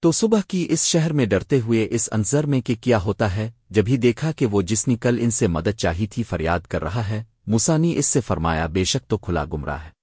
تو صبح کی اس شہر میں ڈرتے ہوئے اس انظر میں کہ کیا ہوتا ہے جبھی دیکھا کہ وہ جس نے کل ان سے مدد چاہی تھی فریاد کر رہا ہے موسانی اس سے فرمایا، بے شک تو کھلا گمراہ ہے۔